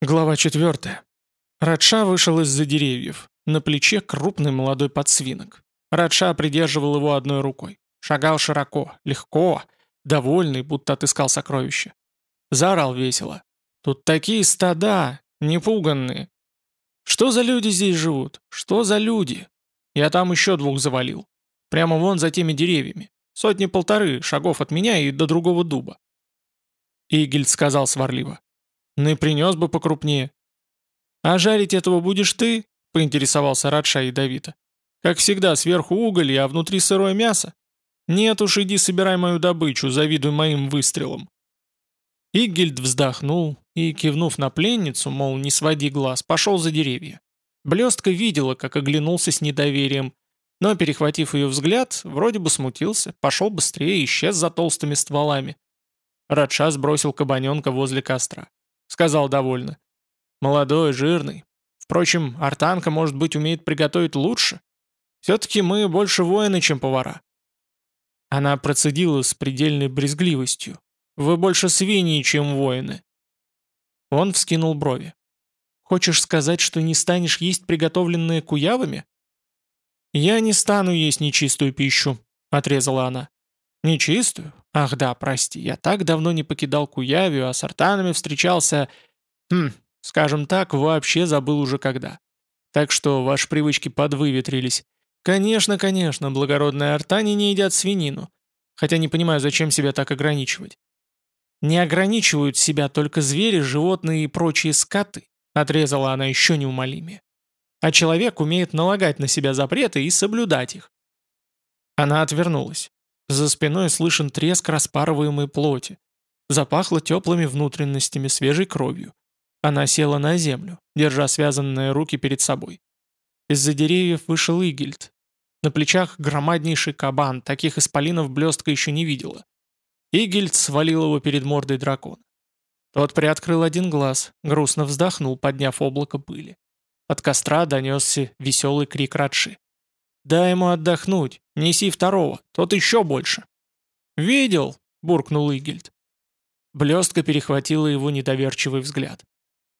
Глава 4. Радша вышел из-за деревьев. На плече крупный молодой подсвинок. Радша придерживал его одной рукой. Шагал широко, легко, довольный, будто отыскал сокровище. Заорал весело. «Тут такие стада, непуганные. Что за люди здесь живут? Что за люди? Я там еще двух завалил. Прямо вон за теми деревьями. Сотни-полторы шагов от меня и до другого дуба». Игельд сказал сварливо. Ну и принес бы покрупнее. А жарить этого будешь ты? Поинтересовался Радша ядовито. Как всегда, сверху уголь, а внутри сырое мясо. Нет уж, иди собирай мою добычу, завидуй моим выстрелам. Игельд вздохнул и, кивнув на пленницу, мол, не своди глаз, пошел за деревья. Блестка видела, как оглянулся с недоверием, но, перехватив ее взгляд, вроде бы смутился, пошел быстрее и исчез за толстыми стволами. Радша сбросил кабаненка возле костра. Сказал довольно. Молодой, жирный. Впрочем, артанка, может быть, умеет приготовить лучше. Все-таки мы больше воины, чем повара. Она процедила с предельной брезгливостью. Вы больше свиньи, чем воины. Он вскинул брови. Хочешь сказать, что не станешь есть приготовленные куявами? Я не стану есть нечистую пищу, отрезала она. Нечистую? Ах да, прости, я так давно не покидал Куявию, а с артанами встречался... Хм, скажем так, вообще забыл уже когда. Так что ваши привычки подвыветрились. Конечно, конечно, благородные артани не едят свинину. Хотя не понимаю, зачем себя так ограничивать. Не ограничивают себя только звери, животные и прочие скоты, отрезала она еще неумолимее. А человек умеет налагать на себя запреты и соблюдать их. Она отвернулась. За спиной слышен треск распарываемой плоти. Запахло теплыми внутренностями, свежей кровью. Она села на землю, держа связанные руки перед собой. Из-за деревьев вышел Игельд. На плечах громаднейший кабан, таких исполинов блестка еще не видела. Игельд свалил его перед мордой дракона. Тот приоткрыл один глаз, грустно вздохнул, подняв облако пыли. От костра донесся веселый крик Радши. «Дай ему отдохнуть, неси второго, тот еще больше». «Видел?» — буркнул Игельд. Блестка перехватила его недоверчивый взгляд.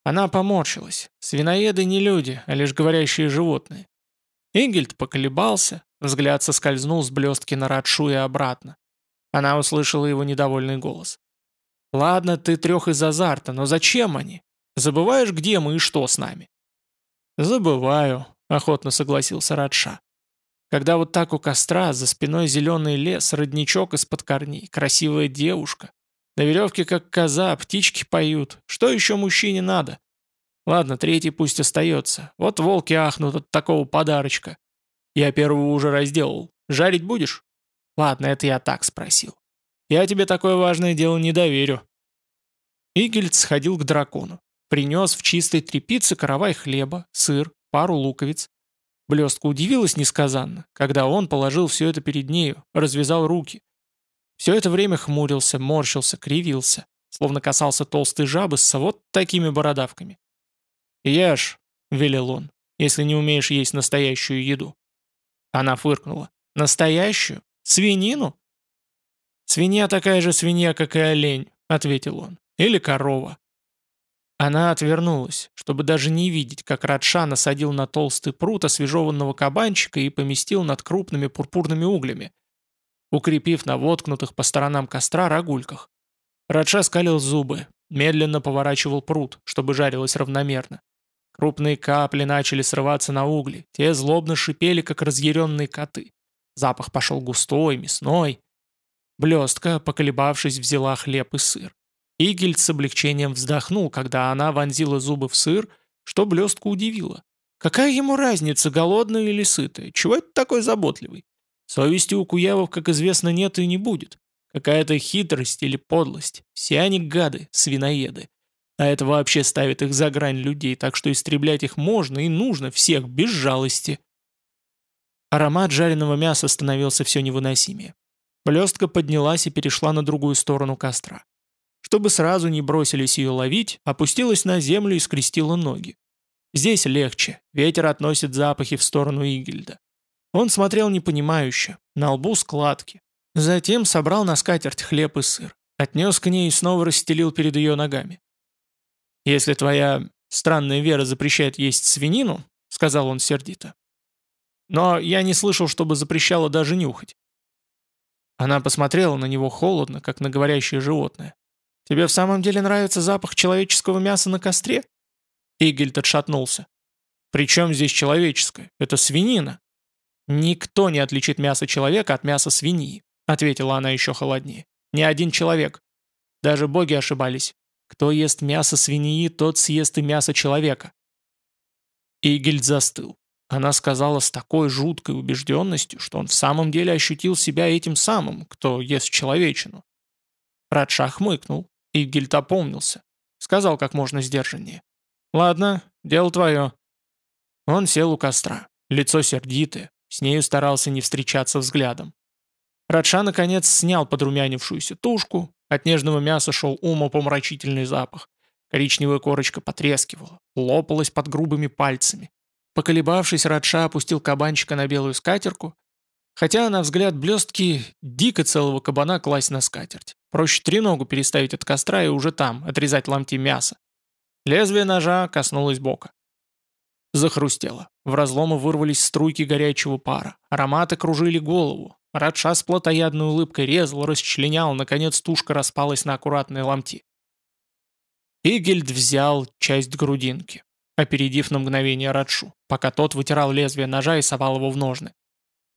Она поморщилась. Свиноеды не люди, а лишь говорящие животные. Игельд поколебался, взгляд соскользнул с блестки на Радшу и обратно. Она услышала его недовольный голос. «Ладно, ты трех из азарта, но зачем они? Забываешь, где мы и что с нами?» «Забываю», — охотно согласился Радша. Когда вот так у костра, за спиной зеленый лес, родничок из-под корней, красивая девушка. На веревке как коза, птички поют. Что еще мужчине надо? Ладно, третий пусть остается. Вот волки ахнут от такого подарочка. Я первого уже разделал. Жарить будешь? Ладно, это я так спросил. Я тебе такое важное дело не доверю. Игельд сходил к дракону. Принес в чистой тряпице каравай хлеба, сыр, пару луковиц, Блестка удивилась несказанно, когда он положил все это перед нею, развязал руки. Все это время хмурился, морщился, кривился, словно касался толстой жабы с вот такими бородавками. «Ешь», — велел он, — «если не умеешь есть настоящую еду». Она фыркнула. «Настоящую? Свинину?» «Свинья такая же свинья, как и олень», — ответил он. «Или корова. Она отвернулась, чтобы даже не видеть, как Радша насадил на толстый прут освежеванного кабанчика и поместил над крупными пурпурными углями, укрепив на воткнутых по сторонам костра рогульках. Радша скалил зубы, медленно поворачивал прут, чтобы жарилось равномерно. Крупные капли начали срываться на угли, те злобно шипели, как разъяренные коты. Запах пошел густой, мясной. Блестка, поколебавшись, взяла хлеб и сыр. Игельд с облегчением вздохнул, когда она вонзила зубы в сыр, что блестку удивило. Какая ему разница, голодная или сытая? Чего это такой заботливый? Совести у куявов, как известно, нет и не будет. Какая-то хитрость или подлость. Все они гады, свиноеды. А это вообще ставит их за грань людей, так что истреблять их можно и нужно всех без жалости. Аромат жареного мяса становился все невыносимее. Блестка поднялась и перешла на другую сторону костра. Чтобы сразу не бросились ее ловить, опустилась на землю и скрестила ноги. Здесь легче, ветер относит запахи в сторону Игельда. Он смотрел непонимающе, на лбу складки. Затем собрал на скатерть хлеб и сыр, отнес к ней и снова расстелил перед ее ногами. «Если твоя странная вера запрещает есть свинину», — сказал он сердито. «Но я не слышал, чтобы запрещала даже нюхать». Она посмотрела на него холодно, как на говорящее животное. «Тебе в самом деле нравится запах человеческого мяса на костре?» Игельд отшатнулся. «При чем здесь человеческое? Это свинина». «Никто не отличит мясо человека от мяса свиньи», ответила она еще холоднее. «Ни один человек. Даже боги ошибались. Кто ест мясо свиньи, тот съест и мясо человека». Игельд застыл. Она сказала с такой жуткой убежденностью, что он в самом деле ощутил себя этим самым, кто ест человечину. Радшах хмыкнул. Игельд опомнился. Сказал как можно сдержаннее. «Ладно, дело твое». Он сел у костра, лицо сердитое, с нею старался не встречаться взглядом. Радша, наконец, снял подрумянившуюся тушку, от нежного мяса шел умопомрачительный запах. Коричневая корочка потрескивала, лопалась под грубыми пальцами. Поколебавшись, Радша опустил кабанчика на белую скатерку, хотя, на взгляд блестки, дико целого кабана класть на скатерть. Проще треногу переставить от костра и уже там отрезать ломти мяса. Лезвие ножа коснулось бока. Захрустело. В разломы вырвались струйки горячего пара. Ароматы кружили голову. Радша с плотоядной улыбкой резал, расчленял, наконец тушка распалась на аккуратные ломти. Игельд взял часть грудинки, опередив на мгновение Радшу, пока тот вытирал лезвие ножа и совал его в ножны.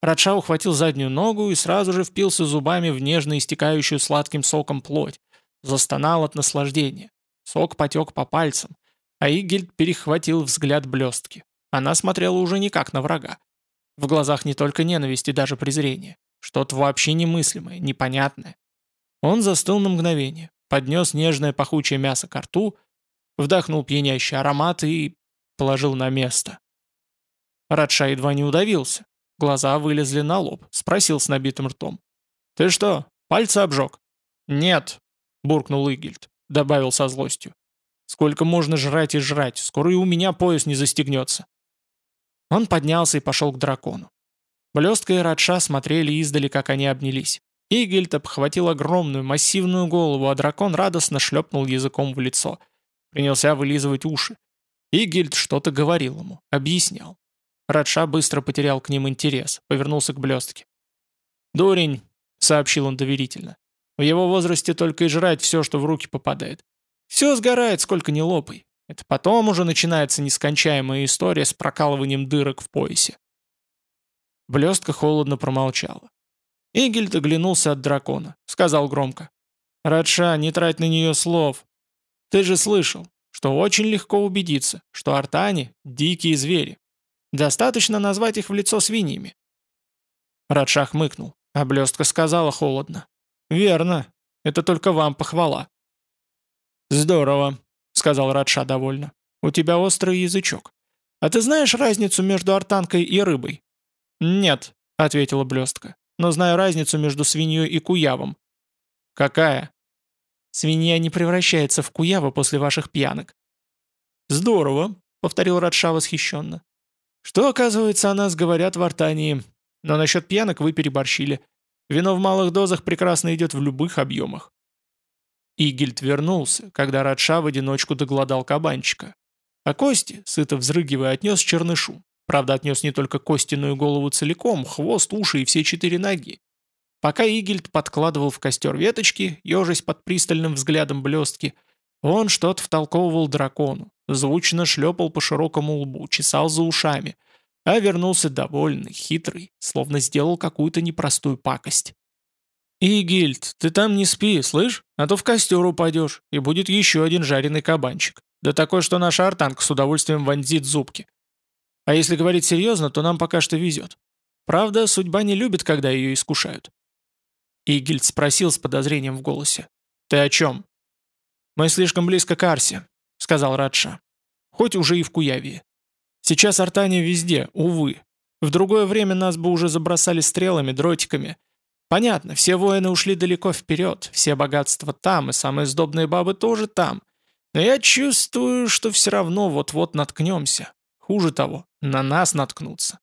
Радша ухватил заднюю ногу и сразу же впился зубами в нежно истекающую сладким соком плоть. Застонал от наслаждения. Сок потек по пальцам, а Игельд перехватил взгляд блестки. Она смотрела уже не как на врага. В глазах не только ненависть и даже презрение. Что-то вообще немыслимое, непонятное. Он застыл на мгновение, поднес нежное пахучее мясо к рту, вдохнул пьянящий аромат и положил на место. Радша едва не удавился. Глаза вылезли на лоб, спросил с набитым ртом. «Ты что, пальцы обжег?» «Нет», — буркнул Игельд, добавил со злостью. «Сколько можно жрать и жрать, скоро и у меня пояс не застегнется». Он поднялся и пошел к дракону. Блестка и Радша смотрели издали, как они обнялись. Игельд обхватил огромную, массивную голову, а дракон радостно шлепнул языком в лицо. Принялся вылизывать уши. Игельд что-то говорил ему, объяснял. Радша быстро потерял к ним интерес, повернулся к блестке. «Дурень», — сообщил он доверительно. «В его возрасте только и жрать все, что в руки попадает. Все сгорает, сколько ни лопай. Это потом уже начинается нескончаемая история с прокалыванием дырок в поясе». Блестка холодно промолчала. Игельд оглянулся от дракона, сказал громко. «Радша, не трать на нее слов. Ты же слышал, что очень легко убедиться, что артане — дикие звери. Достаточно назвать их в лицо свиньями. Радша хмыкнул, а блестка сказала холодно. «Верно. Это только вам похвала». «Здорово», — сказал Радша довольно. «У тебя острый язычок. А ты знаешь разницу между артанкой и рыбой?» «Нет», — ответила блестка. «Но знаю разницу между свиньей и куявом». «Какая?» «Свинья не превращается в куява после ваших пьянок». «Здорово», — повторил Радша восхищенно. Что, оказывается, о нас говорят в Артании. Но насчет пьянок вы переборщили. Вино в малых дозах прекрасно идет в любых объемах. Игельд вернулся, когда Радша в одиночку доглодал кабанчика. А Кости, сыто взрыгивая, отнес чернышу. Правда, отнес не только костяную голову целиком, хвост, уши и все четыре ноги. Пока Игельд подкладывал в костер веточки, ежась под пристальным взглядом блестки, он что-то втолковывал дракону, звучно шлепал по широкому лбу, чесал за ушами, а вернулся довольный, хитрый, словно сделал какую-то непростую пакость. «Игильд, ты там не спи, слышь? А то в костер упадешь, и будет еще один жареный кабанчик. Да такой, что наша артанка с удовольствием вонзит зубки. А если говорить серьезно, то нам пока что везет. Правда, судьба не любит, когда ее искушают». Игильд спросил с подозрением в голосе. «Ты о чем?» «Мы слишком близко к Арсе», — сказал Радша. «Хоть уже и в Куявии. Сейчас Артания везде, увы. В другое время нас бы уже забросали стрелами, дротиками. Понятно, все воины ушли далеко вперед, все богатства там, и самые сдобные бабы тоже там. Но я чувствую, что все равно вот-вот наткнемся. Хуже того, на нас наткнутся».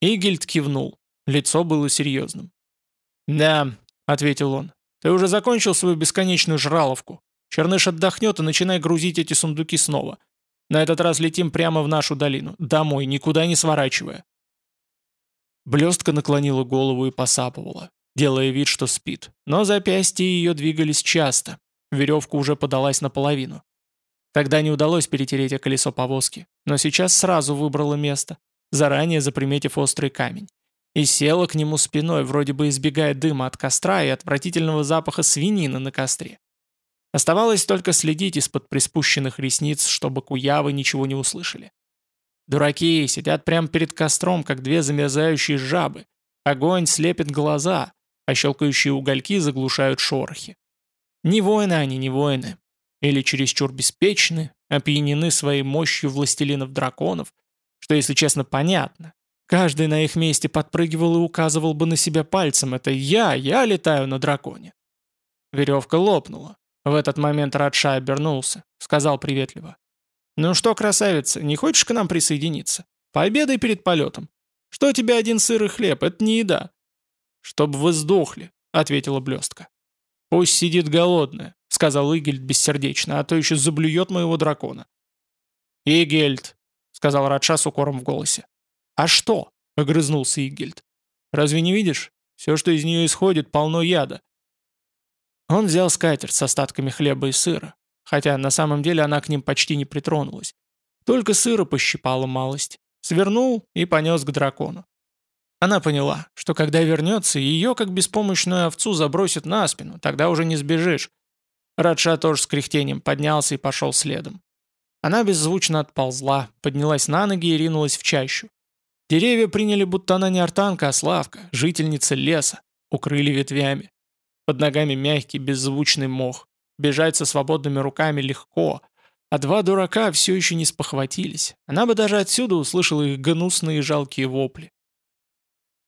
Игельд кивнул. Лицо было серьезным. «Да», — ответил он, — «ты уже закончил свою бесконечную жраловку. Черныш отдохнет и начинай грузить эти сундуки снова. На этот раз летим прямо в нашу долину. Домой, никуда не сворачивая». Блестка наклонила голову и посапывала, делая вид, что спит. Но запястья ее двигались часто. Веревка уже подалась наполовину. Тогда не удалось перетереть колесо повозки, но сейчас сразу выбрала место, заранее заприметив острый камень. И села к нему спиной, вроде бы избегая дыма от костра и отвратительного запаха свинины на костре. Оставалось только следить из-под приспущенных ресниц, чтобы куявы ничего не услышали. Дураки сидят прямо перед костром, как две замерзающие жабы. Огонь слепит глаза, а щелкающие угольки заглушают шорохи. Не воины они, не воины. Или чересчур беспечны, опьянены своей мощью властелинов-драконов, что, если честно, понятно. Каждый на их месте подпрыгивал и указывал бы на себя пальцем. Это я, я летаю на драконе. Веревка лопнула. В этот момент Радша обернулся, сказал приветливо. «Ну что, красавица, не хочешь к нам присоединиться? Пообедай перед полетом. Что тебе один сыр и хлеб? Это не еда». «Чтоб вы сдохли», — ответила блестка. «Пусть сидит голодная», — сказал Игельд бессердечно, «а то еще заблюет моего дракона». «Игельд», — сказал Радша с укором в голосе. «А что?» — огрызнулся Игельд. «Разве не видишь? Все, что из нее исходит, полно яда». Он взял скатерть с остатками хлеба и сыра, хотя на самом деле она к ним почти не притронулась. Только сыра пощипала малость, свернул и понес к дракону. Она поняла, что когда вернется, ее, как беспомощную овцу, забросит на спину, тогда уже не сбежишь. Радша тоже с кряхтением поднялся и пошел следом. Она беззвучно отползла, поднялась на ноги и ринулась в чащу. Деревья приняли, будто она не артанка, а славка, жительница леса, укрыли ветвями. Под ногами мягкий, беззвучный мох. Бежать со свободными руками легко, а два дурака все еще не спохватились. Она бы даже отсюда услышала их гнусные жалкие вопли.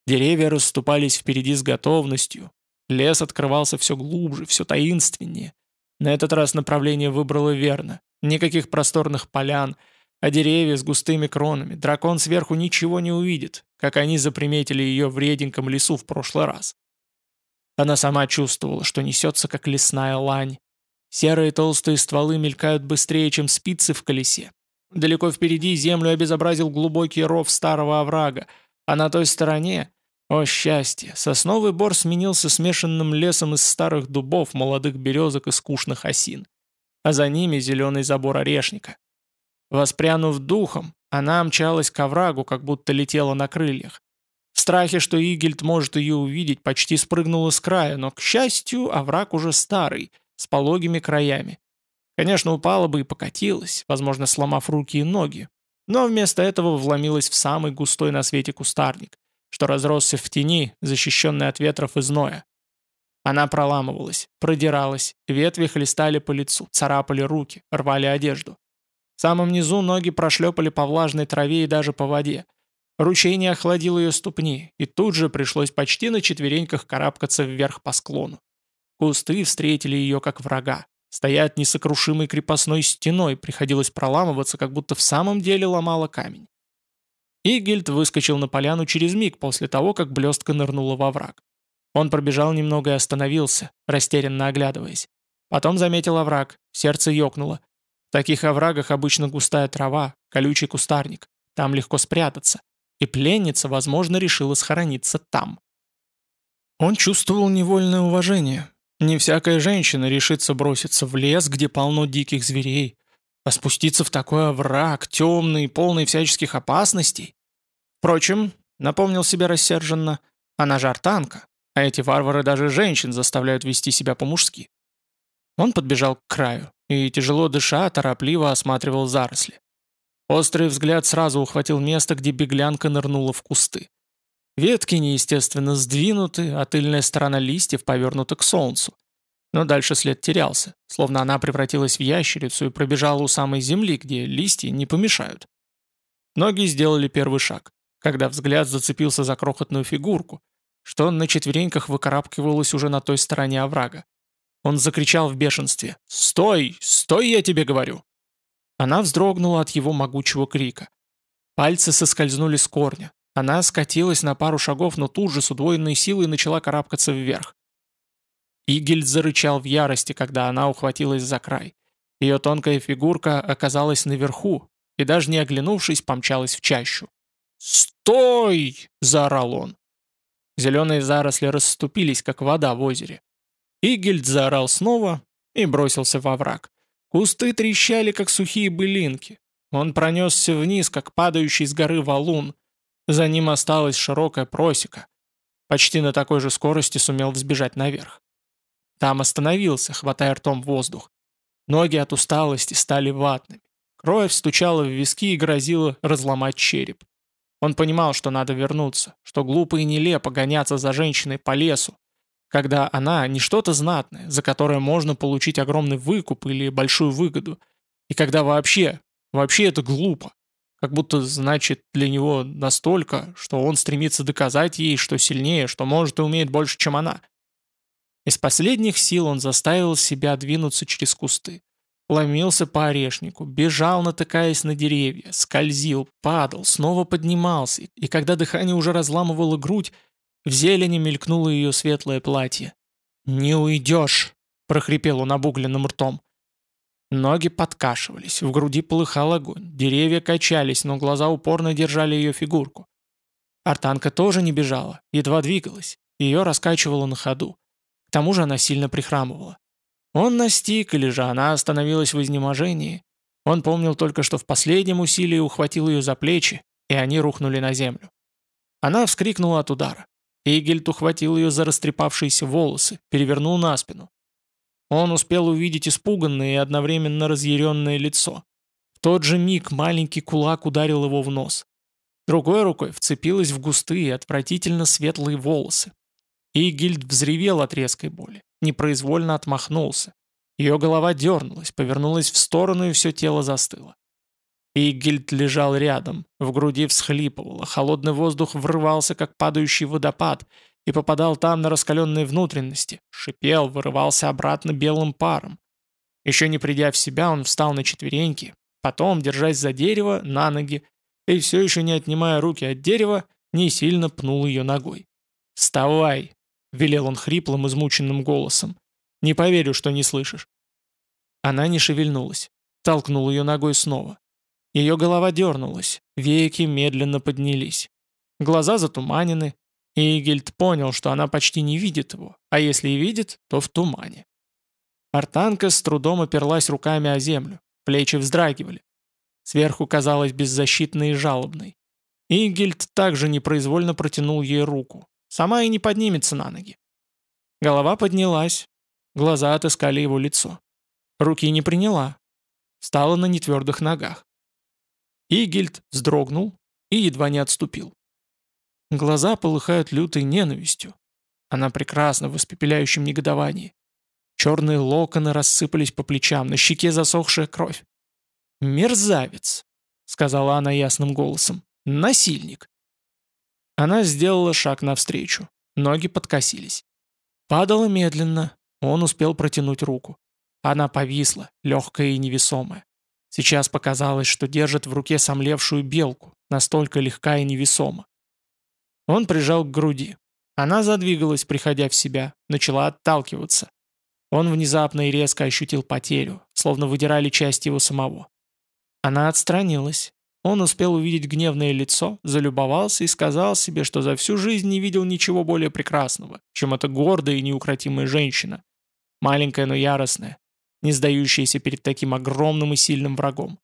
Деревья расступались впереди с готовностью. Лес открывался все глубже, все таинственнее. На этот раз направление выбрало верно. Никаких просторных полян, а деревья с густыми кронами. Дракон сверху ничего не увидит, как они заприметили ее в реденьком лесу в прошлый раз. Она сама чувствовала, что несется, как лесная лань. Серые толстые стволы мелькают быстрее, чем спицы в колесе. Далеко впереди землю обезобразил глубокий ров старого оврага, а на той стороне о счастье! Сосновый бор сменился смешанным лесом из старых дубов, молодых березок и скучных осин. А за ними зеленый забор орешника. Воспрянув духом, она мчалась к оврагу, как будто летела на крыльях. Страхе, что Игельд может ее увидеть, почти спрыгнула с края, но, к счастью, овраг уже старый, с пологими краями. Конечно, упала бы и покатилась, возможно, сломав руки и ноги, но вместо этого вломилась в самый густой на свете кустарник что разросся в тени, защищенный от ветров и зноя. Она проламывалась, продиралась, ветви хлестали по лицу, царапали руки, рвали одежду. В самом низу ноги прошлепали по влажной траве и даже по воде. Ручей не охладил ее ступни, и тут же пришлось почти на четвереньках карабкаться вверх по склону. Кусты встретили ее как врага. Стоять несокрушимой крепостной стеной, приходилось проламываться, как будто в самом деле ломала камень. Игельд выскочил на поляну через миг после того, как блестка нырнула во враг. Он пробежал немного и остановился, растерянно оглядываясь. Потом заметил овраг, сердце ёкнуло. В таких оврагах обычно густая трава, колючий кустарник. Там легко спрятаться. И пленница, возможно, решила схорониться там. Он чувствовал невольное уважение. Не всякая женщина решится броситься в лес, где полно диких зверей, а спуститься в такой овраг, темный, полный всяческих опасностей? Впрочем, напомнил себе рассерженно, она же артанка, а эти варвары даже женщин заставляют вести себя по-мужски. Он подбежал к краю и, тяжело дыша, торопливо осматривал заросли. Острый взгляд сразу ухватил место, где беглянка нырнула в кусты. Ветки неестественно сдвинуты, а тыльная сторона листьев повернута к солнцу. Но дальше след терялся, словно она превратилась в ящерицу и пробежала у самой земли, где листья не помешают. Ноги сделали первый шаг, когда взгляд зацепился за крохотную фигурку, что на четвереньках выкарабкивалась уже на той стороне оврага. Он закричал в бешенстве «Стой! Стой, я тебе говорю!» Она вздрогнула от его могучего крика. Пальцы соскользнули с корня. Она скатилась на пару шагов, но тут же с удвоенной силой начала карабкаться вверх. Игельд зарычал в ярости, когда она ухватилась за край. Ее тонкая фигурка оказалась наверху и даже не оглянувшись, помчалась в чащу. «Стой!» — заорал он. Зеленые заросли расступились, как вода в озере. Игельд заорал снова и бросился во враг. Кусты трещали, как сухие былинки. Он пронесся вниз, как падающий с горы валун. За ним осталась широкая просека. Почти на такой же скорости сумел взбежать наверх. Там остановился, хватая ртом воздух. Ноги от усталости стали ватными. Кровь стучала в виски и грозила разломать череп. Он понимал, что надо вернуться, что глупо и нелепо гоняться за женщиной по лесу, когда она не что-то знатное, за которое можно получить огромный выкуп или большую выгоду, и когда вообще, вообще это глупо, как будто значит для него настолько, что он стремится доказать ей, что сильнее, что может и умеет больше, чем она. Из последних сил он заставил себя двинуться через кусты. Ломился по орешнику, бежал, натыкаясь на деревья, скользил, падал, снова поднимался, и когда дыхание уже разламывало грудь, в зелени мелькнуло ее светлое платье. «Не уйдешь!» — прохрипел он обугленным ртом. Ноги подкашивались, в груди полыхал огонь, деревья качались, но глаза упорно держали ее фигурку. Артанка тоже не бежала, едва двигалась, ее раскачивало на ходу тому же она сильно прихрамывала. Он настиг, или же она остановилась в изнеможении. Он помнил только, что в последнем усилии ухватил ее за плечи, и они рухнули на землю. Она вскрикнула от удара. Игельт ухватил ее за растрепавшиеся волосы, перевернул на спину. Он успел увидеть испуганное и одновременно разъяренное лицо. В тот же миг маленький кулак ударил его в нос. Другой рукой вцепилась в густые, отвратительно светлые волосы, Игильд взревел от резкой боли, непроизвольно отмахнулся. Ее голова дернулась, повернулась в сторону, и все тело застыло. Игильд лежал рядом, в груди всхлипывало, холодный воздух врывался, как падающий водопад, и попадал там на раскаленные внутренности, шипел, вырывался обратно белым паром. Еще не придя в себя, он встал на четвереньки, потом, держась за дерево, на ноги, и все еще не отнимая руки от дерева, не сильно пнул ее ногой. «Вставай!» велел он хриплым, измученным голосом. «Не поверю, что не слышишь». Она не шевельнулась. Толкнул ее ногой снова. Ее голова дернулась, веки медленно поднялись. Глаза затуманены, и Игельд понял, что она почти не видит его, а если и видит, то в тумане. Артанка с трудом оперлась руками о землю, плечи вздрагивали. Сверху казалась беззащитной и жалобной. Игельд также непроизвольно протянул ей руку, Сама и не поднимется на ноги. Голова поднялась, глаза отыскали его лицо. Руки не приняла, стала на нетвердых ногах. Игельд вздрогнул и едва не отступил. Глаза полыхают лютой ненавистью. Она прекрасна в испепеляющем негодовании. Черные локоны рассыпались по плечам, на щеке засохшая кровь. «Мерзавец!» — сказала она ясным голосом. «Насильник! Она сделала шаг навстречу. Ноги подкосились. Падала медленно. Он успел протянуть руку. Она повисла, легкая и невесомая. Сейчас показалось, что держит в руке сомлевшую белку, настолько легка и невесома. Он прижал к груди. Она задвигалась, приходя в себя, начала отталкиваться. Он внезапно и резко ощутил потерю, словно выдирали часть его самого. Она отстранилась, он успел увидеть гневное лицо, залюбовался и сказал себе, что за всю жизнь не видел ничего более прекрасного, чем эта гордая и неукротимая женщина. Маленькая, но яростная, не сдающаяся перед таким огромным и сильным врагом.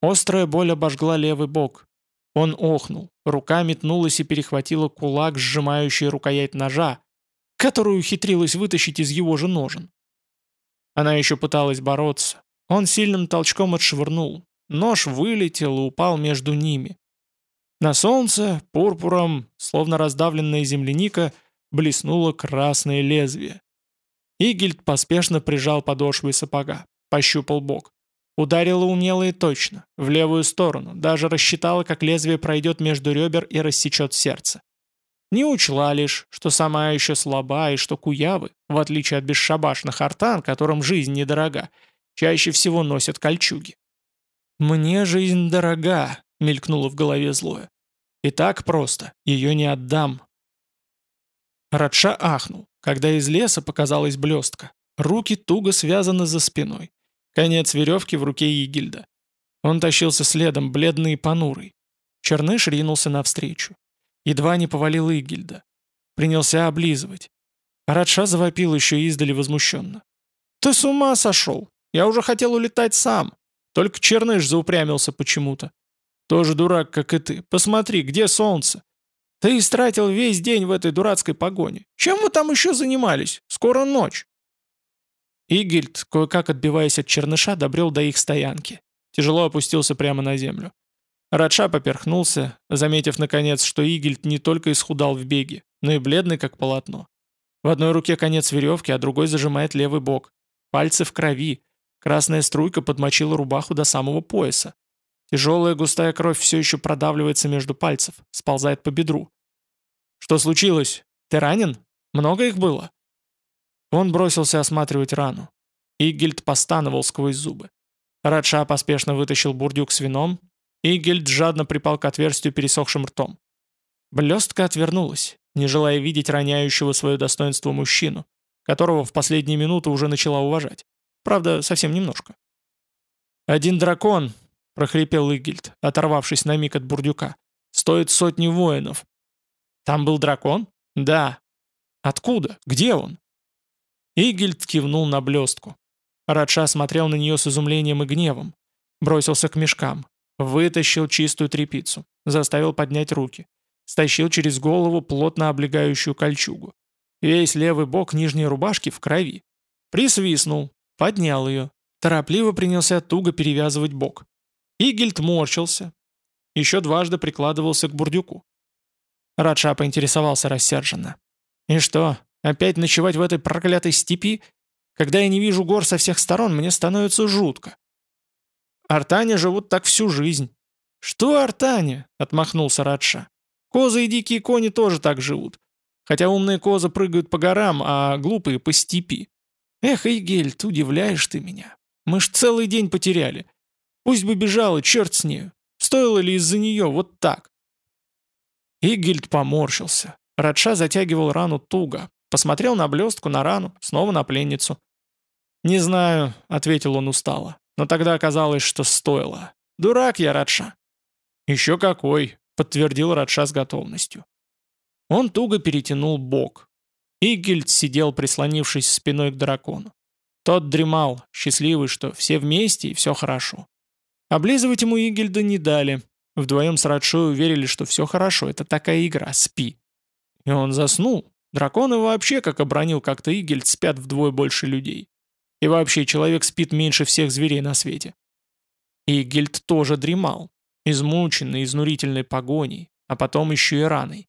Острая боль обожгла левый бок. Он охнул, рука метнулась и перехватила кулак, сжимающий рукоять ножа, которую ухитрилась вытащить из его же ножен. Она еще пыталась бороться. Он сильным толчком отшвырнул, Нож вылетел и упал между ними. На солнце, пурпуром, словно раздавленная земляника, блеснуло красное лезвие. Игельд поспешно прижал подошвы сапога, пощупал бок. Ударила умело и точно, в левую сторону, даже рассчитала, как лезвие пройдет между ребер и рассечет сердце. Не учла лишь, что сама еще слаба и что куявы, в отличие от бесшабашных артан, которым жизнь недорога, чаще всего носят кольчуги. «Мне жизнь дорога», — мелькнуло в голове злое. «И так просто, ее не отдам». Радша ахнул, когда из леса показалась блестка. Руки туго связаны за спиной. Конец веревки в руке Игильда. Он тащился следом, бледный и понурый. Черныш ринулся навстречу. Едва не повалил Игильда. Принялся облизывать. Радша завопил еще издали возмущенно. «Ты с ума сошел! Я уже хотел улетать сам. Только Черныш заупрямился почему-то. Тоже дурак, как и ты. Посмотри, где солнце? Ты истратил весь день в этой дурацкой погоне. Чем вы там еще занимались? Скоро ночь. Игельд, кое-как отбиваясь от черныша, добрел до их стоянки. Тяжело опустился прямо на землю. Радша поперхнулся, заметив, наконец, что Игельд не только исхудал в беге, но и бледный, как полотно. В одной руке конец веревки, а другой зажимает левый бок. Пальцы в крови. Красная струйка подмочила рубаху до самого пояса. Тяжелая густая кровь все еще продавливается между пальцев, сползает по бедру. «Что случилось? Ты ранен? Много их было?» Он бросился осматривать рану. Игельд постановал сквозь зубы. Радша поспешно вытащил бурдюк с вином. Игельд жадно припал к отверстию пересохшим ртом. Блестка отвернулась, не желая видеть роняющего свое достоинство мужчину, которого в последние минуты уже начала уважать. Правда, совсем немножко. «Один дракон», — прохрипел Игельд, оторвавшись на миг от бурдюка, — «стоит сотни воинов». «Там был дракон?» «Да». «Откуда? Где он?» Игельд кивнул на блестку. Радша смотрел на нее с изумлением и гневом. Бросился к мешкам. Вытащил чистую тряпицу. Заставил поднять руки. Стащил через голову плотно облегающую кольчугу. Весь левый бок нижней рубашки в крови. Присвистнул. Поднял ее. Торопливо принялся туго перевязывать бок. Игельд морщился. Еще дважды прикладывался к бурдюку. Радша поинтересовался рассерженно. «И что, Опять ночевать в этой проклятой степи? Когда я не вижу гор со всех сторон, мне становится жутко. Артане живут так всю жизнь. Что Артане? Отмахнулся Радша. Козы и дикие кони тоже так живут. Хотя умные козы прыгают по горам, а глупые по степи. Эх, Игель, удивляешь ты меня. Мы ж целый день потеряли. Пусть бы бежала, черт с нею. Стоило ли из-за нее вот так? Игельд поморщился. Радша затягивал рану туго, Посмотрел на блестку, на рану, снова на пленницу. «Не знаю», — ответил он устало. «Но тогда оказалось, что стоило. Дурак я, Радша». «Еще какой», — подтвердил Радша с готовностью. Он туго перетянул бок. Игельд сидел, прислонившись спиной к дракону. Тот дремал, счастливый, что все вместе и все хорошо. Облизывать ему Игельда не дали. Вдвоем с Радшой уверили, что все хорошо, это такая игра, спи. И он заснул, Драконы вообще, как обронил как-то Игельд, спят вдвое больше людей. И вообще, человек спит меньше всех зверей на свете. Игельд тоже дремал, измученный изнурительной погоней, а потом еще и раной.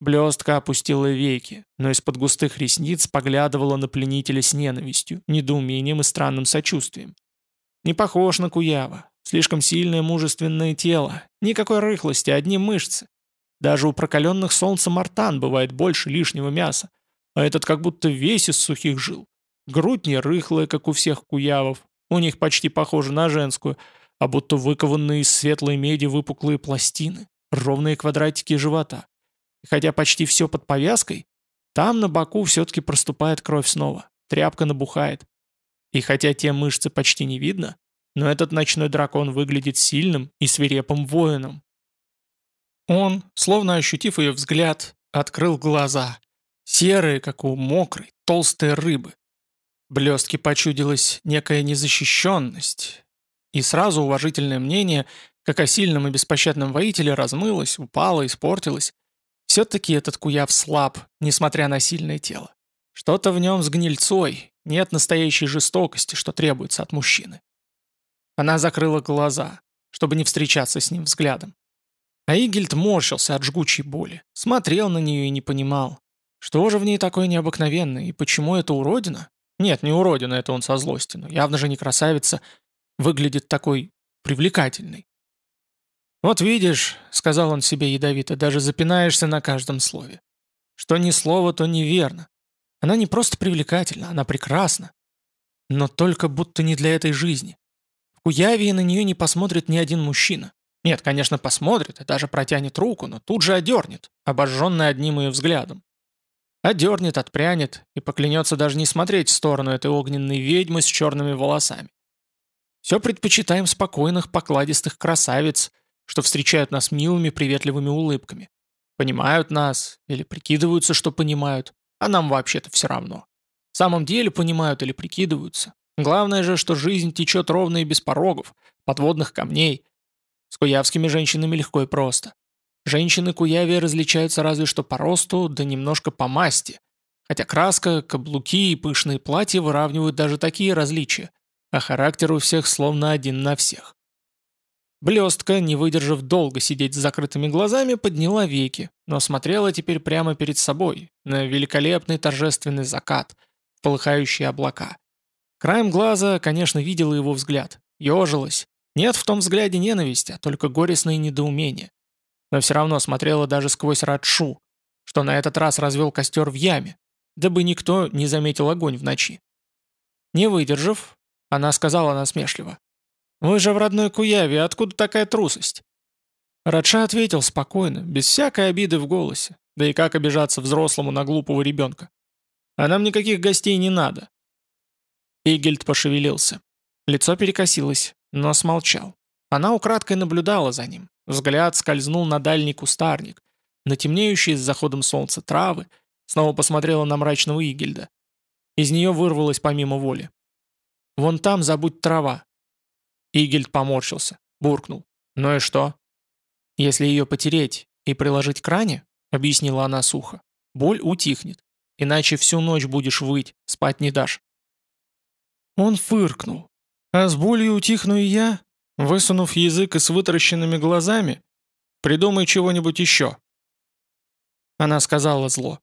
Блестка опустила веки, но из-под густых ресниц поглядывала на пленителя с ненавистью, недоумением и странным сочувствием. Не похож на Куява. Слишком сильное мужественное тело. Никакой рыхлости, одни мышцы. Даже у прокаленных солнцем артан бывает больше лишнего мяса, а этот как будто весь из сухих жил. Грудь не рыхлая, как у всех куявов, у них почти похожа на женскую, а будто выкованные из светлой меди выпуклые пластины, ровные квадратики живота. И хотя почти все под повязкой, там на боку все-таки проступает кровь снова, тряпка набухает. И хотя те мышцы почти не видно, но этот ночной дракон выглядит сильным и свирепым воином, он, словно ощутив ее взгляд, открыл глаза. Серые, как у мокрой, толстой рыбы. Блестке почудилась некая незащищенность. И сразу уважительное мнение, как о сильном и беспощадном воителе, размылось, упало, испортилось. Все-таки этот куяв слаб, несмотря на сильное тело. Что-то в нем с гнильцой, нет настоящей жестокости, что требуется от мужчины. Она закрыла глаза, чтобы не встречаться с ним взглядом. А Игельд морщился от жгучей боли, смотрел на нее и не понимал. Что же в ней такое необыкновенное, и почему это уродина? Нет, не уродина, это он со злости, но явно же не красавица, выглядит такой привлекательной. «Вот видишь», — сказал он себе ядовито, — «даже запинаешься на каждом слове. Что ни слово, то неверно. Она не просто привлекательна, она прекрасна. Но только будто не для этой жизни. В Куявии на нее не посмотрит ни один мужчина. Нет, конечно, посмотрит и даже протянет руку, но тут же одернет, обожженный одним ее взглядом. Одернет, отпрянет и поклянется даже не смотреть в сторону этой огненной ведьмы с черными волосами. Все предпочитаем спокойных, покладистых красавиц, что встречают нас милыми, приветливыми улыбками. Понимают нас или прикидываются, что понимают, а нам вообще-то все равно. В самом деле понимают или прикидываются. Главное же, что жизнь течет ровно и без порогов, подводных камней. С куявскими женщинами легко и просто. Женщины Куяви различаются разве что по росту, да немножко по масти. Хотя краска, каблуки и пышные платья выравнивают даже такие различия, а характер у всех словно один на всех. Блестка, не выдержав долго сидеть с закрытыми глазами, подняла веки, но смотрела теперь прямо перед собой, на великолепный торжественный закат, полыхающие облака. Краем глаза, конечно, видела его взгляд. Ежилась. Нет в том взгляде ненависти, а только горестное недоумение. Но все равно смотрела даже сквозь Радшу, что на этот раз развел костер в яме, дабы никто не заметил огонь в ночи. Не выдержав, она сказала насмешливо. «Вы же в родной Куяве, откуда такая трусость?» Радша ответил спокойно, без всякой обиды в голосе. Да и как обижаться взрослому на глупого ребенка? А нам никаких гостей не надо. Игельд пошевелился. Лицо перекосилось, но смолчал. Она украдкой наблюдала за ним. Взгляд скользнул на дальний кустарник, на темнеющие с заходом солнца травы, снова посмотрела на мрачного Игельда. Из нее вырвалось помимо воли. «Вон там забудь трава, Игельд поморщился, буркнул. «Ну и что?» «Если ее потереть и приложить к ране», — объяснила она сухо, — «боль утихнет, иначе всю ночь будешь выть, спать не дашь». Он фыркнул. «А с болью утихну и я, высунув язык и с вытаращенными глазами? Придумай чего-нибудь еще». Она сказала зло.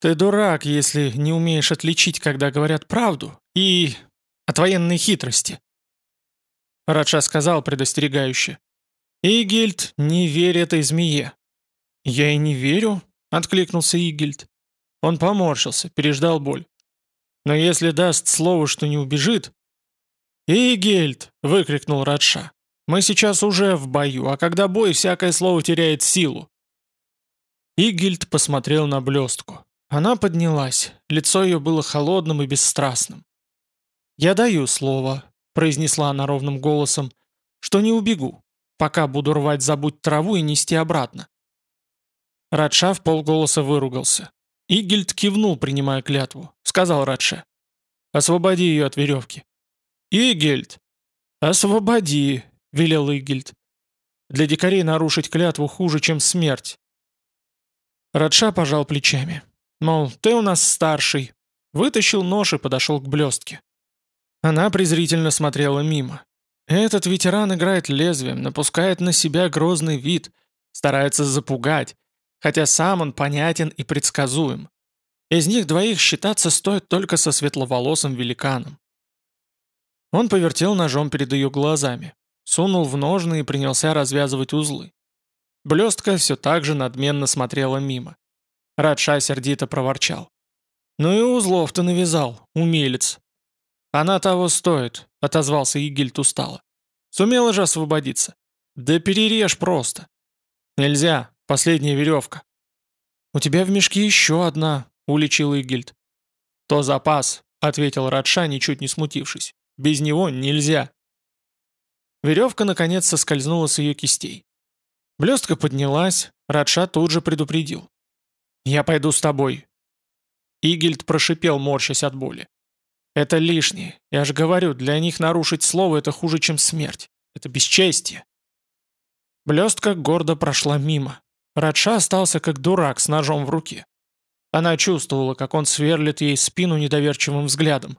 «Ты дурак, если не умеешь отличить, когда говорят правду, и... от военной хитрости». Радша сказал предостерегающе. «Игельд, не верь этой змее». «Я и не верю», — откликнулся Игельд. Он поморщился, переждал боль. «Но если даст слово, что не убежит...» «Игельд!» — выкрикнул Радша. «Мы сейчас уже в бою, а когда бой, всякое слово теряет силу». Игельд посмотрел на блестку. Она поднялась, лицо ее было холодным и бесстрастным. «Я даю слово», произнесла она ровным голосом, что не убегу, пока буду рвать забудь траву и нести обратно. Радша в полголоса выругался. Игельд кивнул, принимая клятву. Сказал Радше. «Освободи ее от веревки». «Игельд!» «Освободи!» — велел Игельд. «Для дикарей нарушить клятву хуже, чем смерть». Радша пожал плечами. Мол, ты у нас старший. Вытащил нож и подошел к блестке. Она презрительно смотрела мимо. Этот ветеран играет лезвием, напускает на себя грозный вид, старается запугать, хотя сам он понятен и предсказуем. Из них двоих считаться стоит только со светловолосым великаном. Он повертел ножом перед ее глазами, сунул в ножны и принялся развязывать узлы. Блестка все так же надменно смотрела мимо. Радша сердито проворчал. «Ну и узлов-то навязал, умелец. «Она того стоит», — отозвался Игельд устало. «Сумела же освободиться». «Да перережь просто». «Нельзя, последняя веревка». «У тебя в мешке еще одна», — уличил Игельд. «То запас», — ответил Радша, ничуть не смутившись. «Без него нельзя». Веревка, наконец, соскользнула с ее кистей. Блестка поднялась, Радша тут же предупредил. «Я пойду с тобой». Игельд прошипел, морщась от боли. Это лишнее. Я же говорю, для них нарушить слово — это хуже, чем смерть. Это бесчестие. Блестка гордо прошла мимо. Радша остался как дурак с ножом в руке. Она чувствовала, как он сверлит ей спину недоверчивым взглядом.